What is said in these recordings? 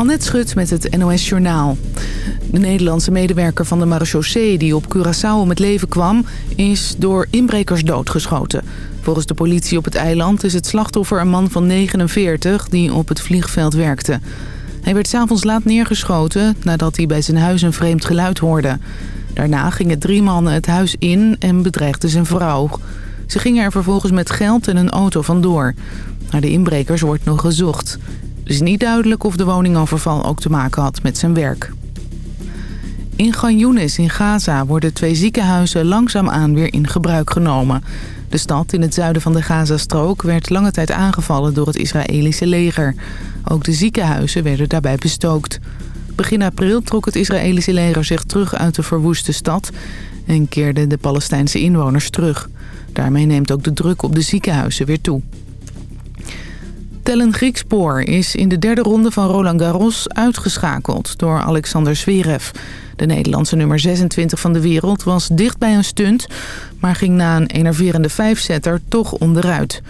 Annette Schut met het NOS Journaal. De Nederlandse medewerker van de marechaussee die op Curaçao om het leven kwam... is door inbrekers doodgeschoten. Volgens de politie op het eiland is het slachtoffer een man van 49... die op het vliegveld werkte. Hij werd s'avonds laat neergeschoten nadat hij bij zijn huis een vreemd geluid hoorde. Daarna gingen drie mannen het huis in en bedreigden zijn vrouw. Ze gingen er vervolgens met geld en een auto vandoor. Naar de inbrekers wordt nog gezocht. Het is niet duidelijk of de woningoverval ook te maken had met zijn werk. In Ganyunis in Gaza worden twee ziekenhuizen langzaamaan weer in gebruik genomen. De stad in het zuiden van de Gazastrook werd lange tijd aangevallen door het Israëlische leger. Ook de ziekenhuizen werden daarbij bestookt. Begin april trok het Israëlische leger zich terug uit de verwoeste stad... en keerden de Palestijnse inwoners terug. Daarmee neemt ook de druk op de ziekenhuizen weer toe. Tellen Griekspoor is in de derde ronde van Roland Garros uitgeschakeld door Alexander Zverev. De Nederlandse nummer 26 van de wereld was dicht bij een stunt... maar ging na een enerverende vijfsetter toch onderuit.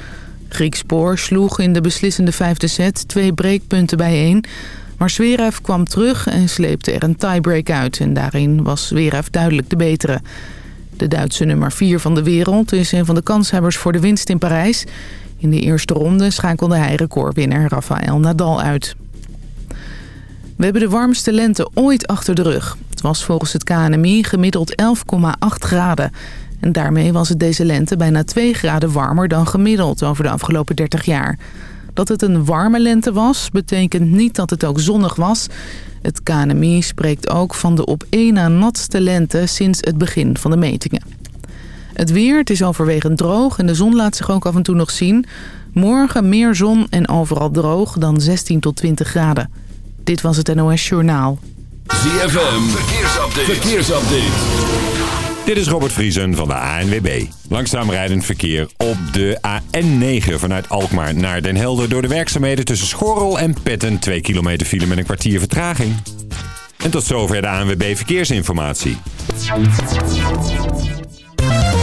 Griekspoor sloeg in de beslissende vijfde set twee breekpunten bijeen... maar Zverev kwam terug en sleepte er een tiebreak uit... en daarin was Zverev duidelijk de betere. De Duitse nummer 4 van de wereld is een van de kanshebbers voor de winst in Parijs... In de eerste ronde schakelde hij recordwinnaar Rafael Nadal uit. We hebben de warmste lente ooit achter de rug. Het was volgens het KNMI gemiddeld 11,8 graden. En daarmee was het deze lente bijna 2 graden warmer dan gemiddeld over de afgelopen 30 jaar. Dat het een warme lente was, betekent niet dat het ook zonnig was. Het KNMI spreekt ook van de op één na natste lente sinds het begin van de metingen. Het weer, het is overwegend droog en de zon laat zich ook af en toe nog zien. Morgen meer zon en overal droog dan 16 tot 20 graden. Dit was het NOS Journaal. ZFM, verkeersupdate. verkeersupdate. Dit is Robert Vriesen van de ANWB. Langzaam rijdend verkeer op de AN9 vanuit Alkmaar naar Den Helder... door de werkzaamheden tussen Schorrel en Petten. 2 kilometer file met een kwartier vertraging. En tot zover de ANWB Verkeersinformatie.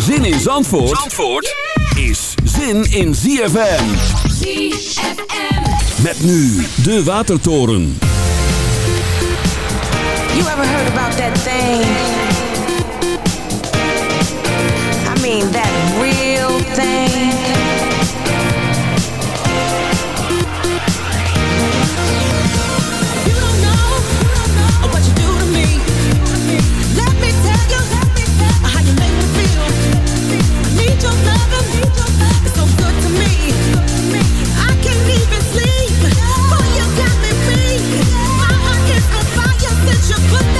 Zin in Zandvoort, Zandvoort is zin in ZFM. ZFM. Met nu de Watertoren. You ever heard about that thing? I mean that real thing. You put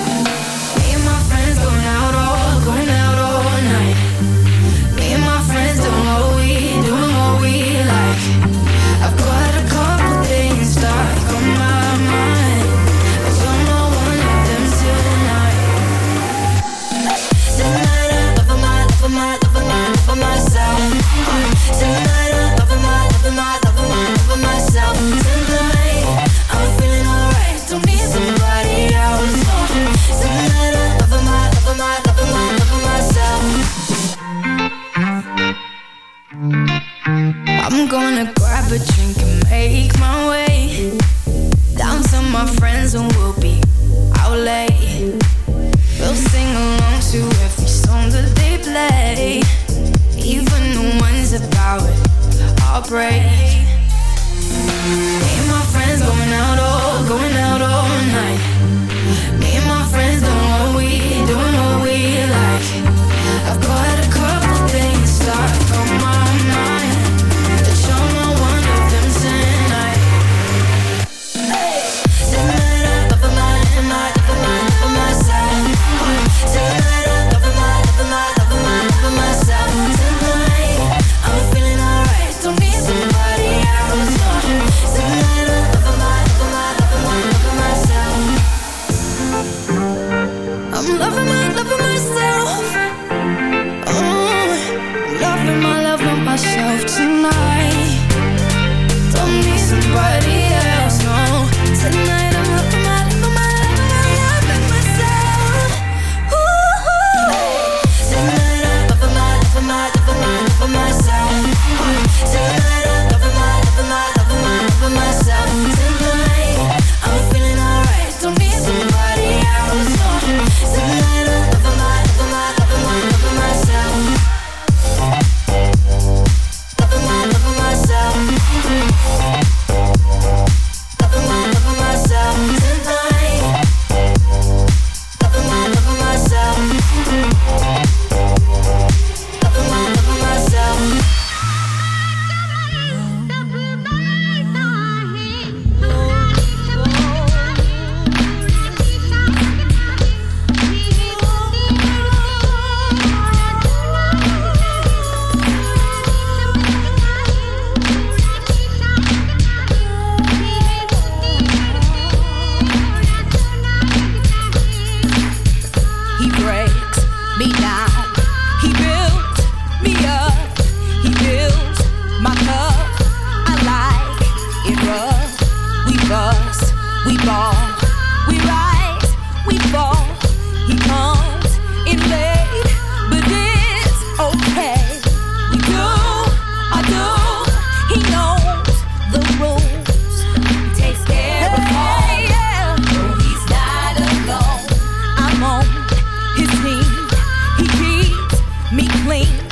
clean.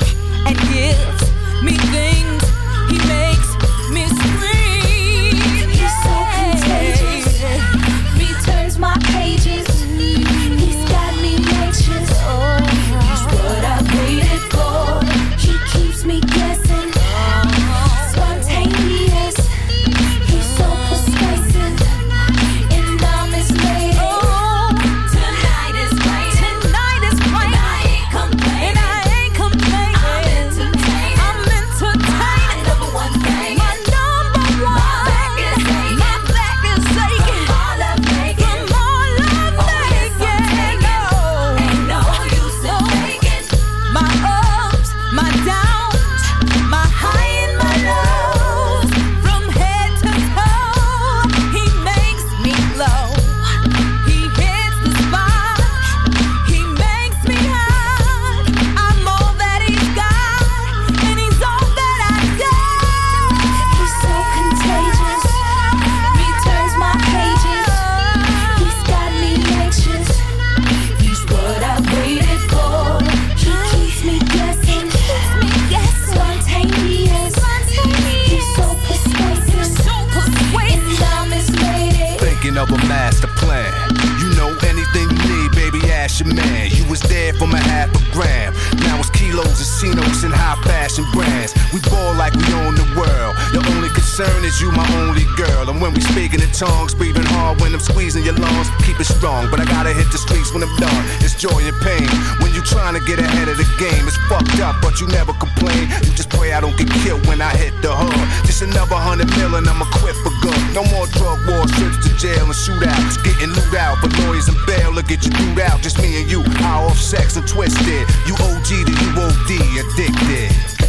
drug wars, trips to jail and shootouts. Getting loot out for lawyers and bail. Look at you dude out, just me and you. High off sex and twisted. You OG to you OD, addicted.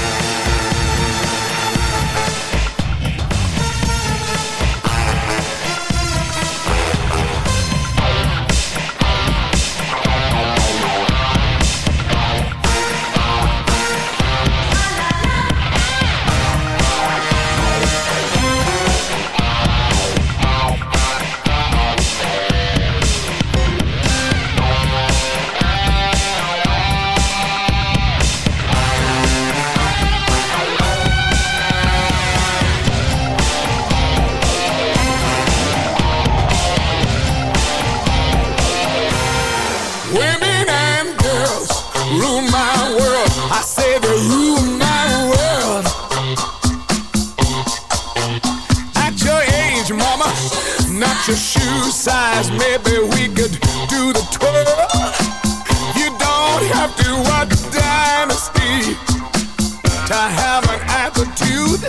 size, maybe we could do the twirl. You don't have to watch Dynasty to have an attitude.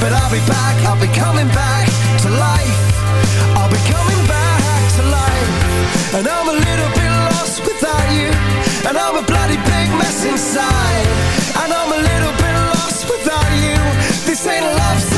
But I'll be back, I'll be coming back to life. I'll be coming back to life. And I'm a little bit lost without you. And I'm a bloody big mess inside. And I'm a little bit lost without you. This ain't love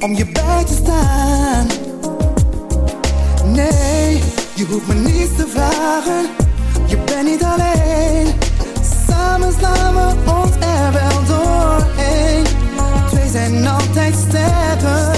om je bij te staan. Nee, je hoeft me niets te vragen, je bent niet alleen. Samen slaan we ons er wel doorheen. Twee zijn altijd sterker.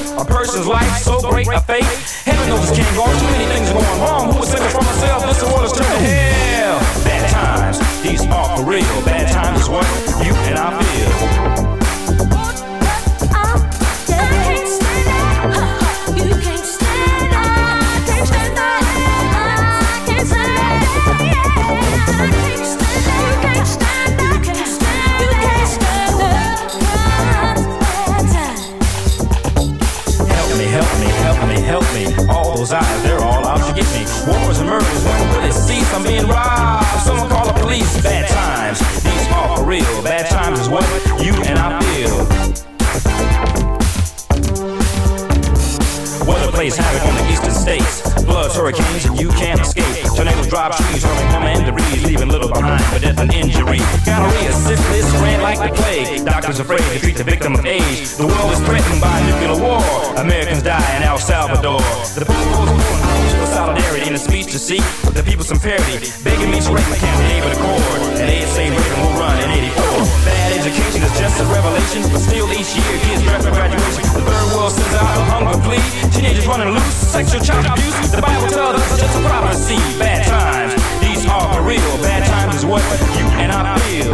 a person's life so great a fate? Heaven knows this can't go on. Too many things are going wrong. Who would save us from ourselves? This world is turning hell. Bad times, these are for real. Bad times is what afraid to treat the victim of age. The world is threatened by nuclear war. Americans die in El Salvador. The people's calling for solidarity in a speech to seek the people some parity. Begging me to my candidate with accord. And they say Reagan will run in 84. Bad education is just a revelation, but still each year kids draft for graduation. The third world sends out a hunger plea. Teenagers running loose, sexual child abuse. The Bible tells us it's just a prophecy. Bad times, these are for real. Bad times is what you and I feel.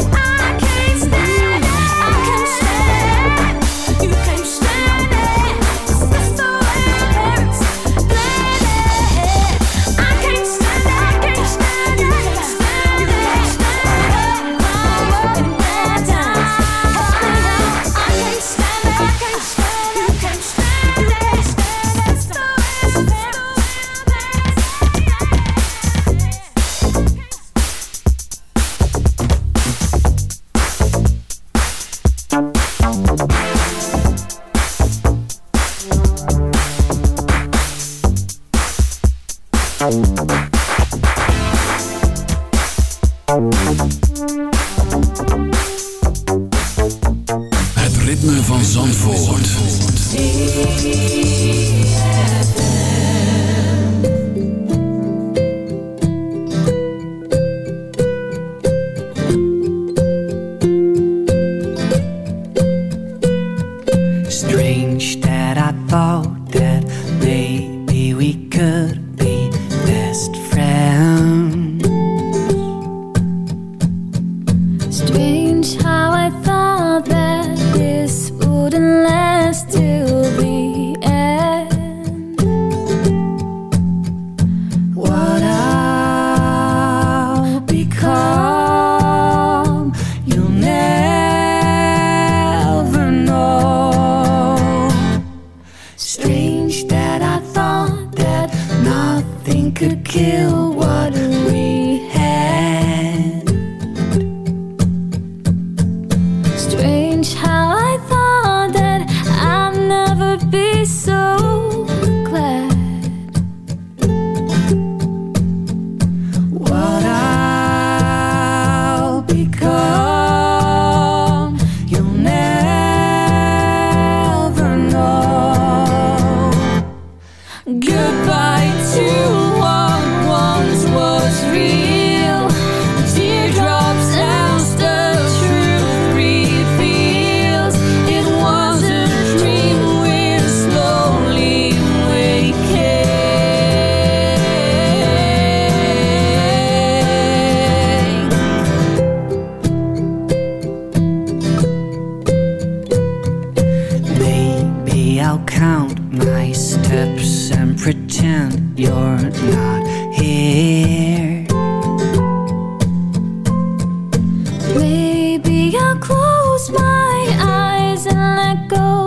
I'll close my eyes and let go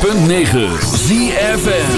106.9 ZFN